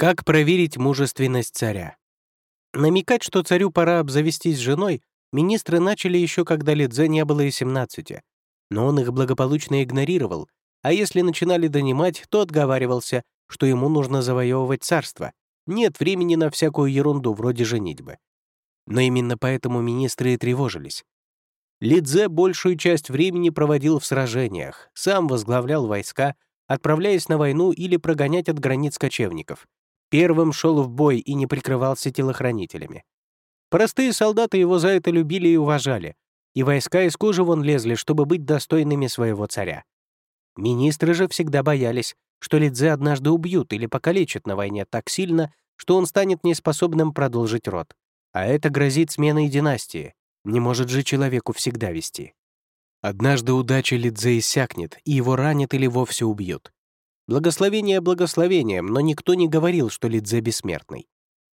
Как проверить мужественность царя? Намекать, что царю пора обзавестись женой, министры начали еще когда Лидзе не было и 17. Но он их благополучно игнорировал, а если начинали донимать, то отговаривался, что ему нужно завоевывать царство. Нет времени на всякую ерунду вроде женитьбы. Но именно поэтому министры и тревожились. Лидзе большую часть времени проводил в сражениях, сам возглавлял войска, отправляясь на войну или прогонять от границ кочевников — Первым шел в бой и не прикрывался телохранителями. Простые солдаты его за это любили и уважали, и войска из кожи вон лезли, чтобы быть достойными своего царя. Министры же всегда боялись, что Лидзе однажды убьют или покалечат на войне так сильно, что он станет неспособным продолжить род. А это грозит сменой династии. Не может же человеку всегда вести. Однажды удача Лидзе иссякнет, и его ранят или вовсе убьют. Благословение благословением, но никто не говорил, что Лидзе бессмертный.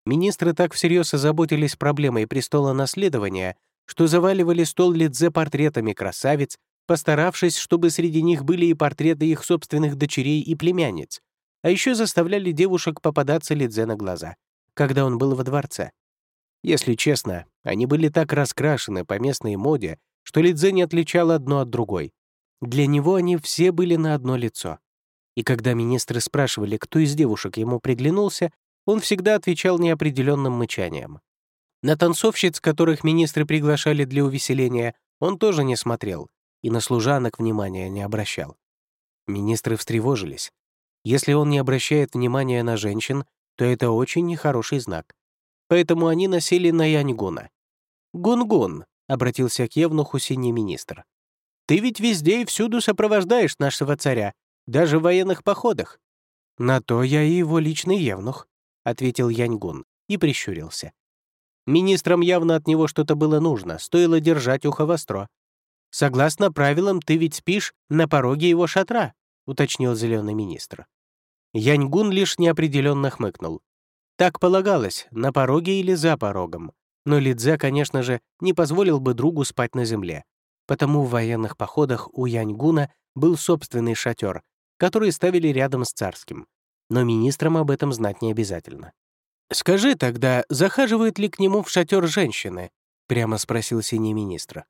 Министры так всерьез озаботились проблемой престола наследования, что заваливали стол Лидзе портретами красавиц, постаравшись, чтобы среди них были и портреты их собственных дочерей и племянниц, а еще заставляли девушек попадаться Лидзе на глаза, когда он был во дворце. Если честно, они были так раскрашены по местной моде, что Лидзе не отличал одно от другой. Для него они все были на одно лицо. И когда министры спрашивали, кто из девушек ему приглянулся, он всегда отвечал неопределенным мычанием. На танцовщиц, которых министры приглашали для увеселения, он тоже не смотрел и на служанок внимания не обращал. Министры встревожились. Если он не обращает внимания на женщин, то это очень нехороший знак. Поэтому они носили на Яньгуна. «Гун-гун», — обратился к Евнуху синий министр. «Ты ведь везде и всюду сопровождаешь нашего царя, даже в военных походах. На то я и его личный евнух, ответил Яньгун и прищурился. Министрам явно от него что-то было нужно, стоило держать ухо востро. Согласно правилам, ты ведь спишь на пороге его шатра, уточнил зеленый министр. Яньгун лишь неопределенно хмыкнул. Так полагалось, на пороге или за порогом. Но Лидзе, конечно же, не позволил бы другу спать на земле. Потому в военных походах у Яньгуна был собственный шатер, которые ставили рядом с царским. Но министрам об этом знать не обязательно. «Скажи тогда, захаживают ли к нему в шатер женщины?» — прямо спросил синий министр.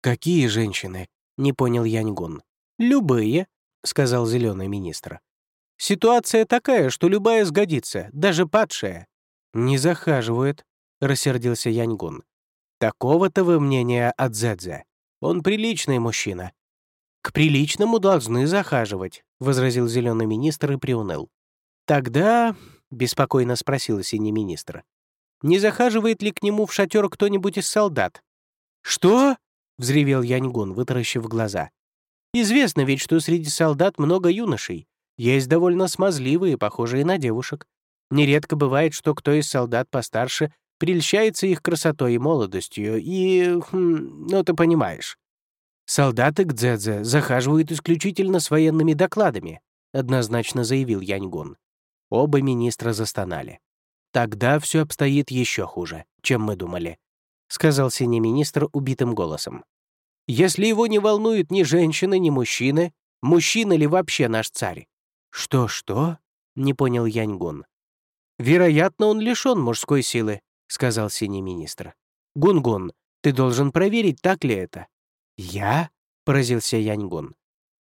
«Какие женщины?» — не понял Яньгун. «Любые», — сказал зеленый министр. «Ситуация такая, что любая сгодится, даже падшая». «Не захаживают», — рассердился Яньгун. «Такого-то вы мнения от Зэдзе. Он приличный мужчина, «К приличному должны захаживать», — возразил зеленый министр и приуныл. «Тогда», — беспокойно спросил синий министр, «не захаживает ли к нему в шатер кто-нибудь из солдат?» «Что?» — взревел Яньгун, вытаращив глаза. «Известно ведь, что среди солдат много юношей. Есть довольно смазливые, похожие на девушек. Нередко бывает, что кто из солдат постарше прельщается их красотой и молодостью, и... Хм, ну, ты понимаешь. «Солдаты к Дзэдзе захаживают исключительно с военными докладами», однозначно заявил Яньгун. Оба министра застонали. «Тогда все обстоит еще хуже, чем мы думали», сказал синий министр убитым голосом. «Если его не волнуют ни женщины, ни мужчины, мужчина ли вообще наш царь?» «Что-что?» — не понял Яньгун. «Вероятно, он лишён мужской силы», — сказал синий министр. «Гунгун, ты должен проверить, так ли это. «Я?» — поразился Яньгун.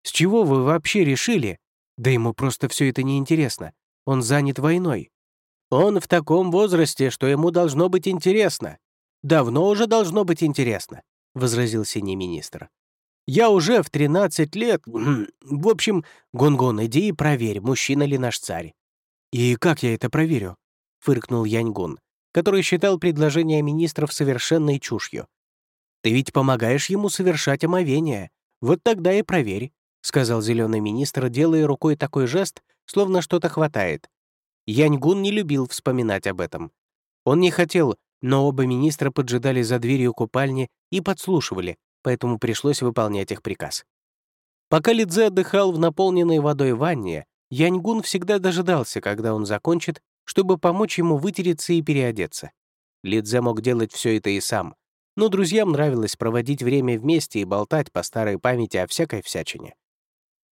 «С чего вы вообще решили? Да ему просто все это неинтересно. Он занят войной. Он в таком возрасте, что ему должно быть интересно. Давно уже должно быть интересно», — возразил синий министр. «Я уже в 13 лет... В общем, Гунгун, иди и проверь, мужчина ли наш царь». «И как я это проверю?» — фыркнул Яньгун, который считал предложение министров совершенной чушью. Ты ведь помогаешь ему совершать омовение. Вот тогда и проверь», — сказал зеленый министр, делая рукой такой жест, словно что-то хватает. Яньгун не любил вспоминать об этом. Он не хотел, но оба министра поджидали за дверью купальни и подслушивали, поэтому пришлось выполнять их приказ. Пока Лидзе отдыхал в наполненной водой ванне, Яньгун всегда дожидался, когда он закончит, чтобы помочь ему вытереться и переодеться. Лидзе мог делать все это и сам, но друзьям нравилось проводить время вместе и болтать по старой памяти о всякой всячине.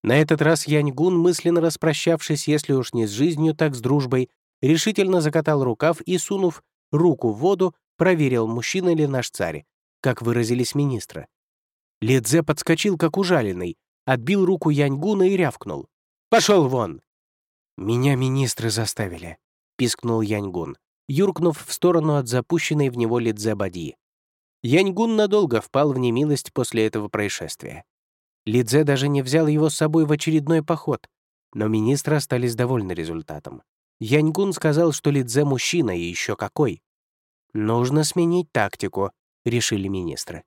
На этот раз Яньгун, мысленно распрощавшись, если уж не с жизнью, так с дружбой, решительно закатал рукав и, сунув руку в воду, проверил, мужчина ли наш царь, как выразились министры. Лидзе подскочил, как ужаленный, отбил руку Яньгуна и рявкнул. «Пошел вон!» «Меня министры заставили», — пискнул Яньгун, юркнув в сторону от запущенной в него Лидзе Бади. Яньгун надолго впал в немилость после этого происшествия. Лидзе даже не взял его с собой в очередной поход, но министры остались довольны результатом. Яньгун сказал, что Лидзе мужчина и еще какой. «Нужно сменить тактику», — решили министры.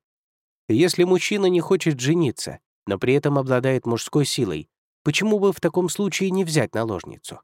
Если мужчина не хочет жениться, но при этом обладает мужской силой, почему бы в таком случае не взять наложницу?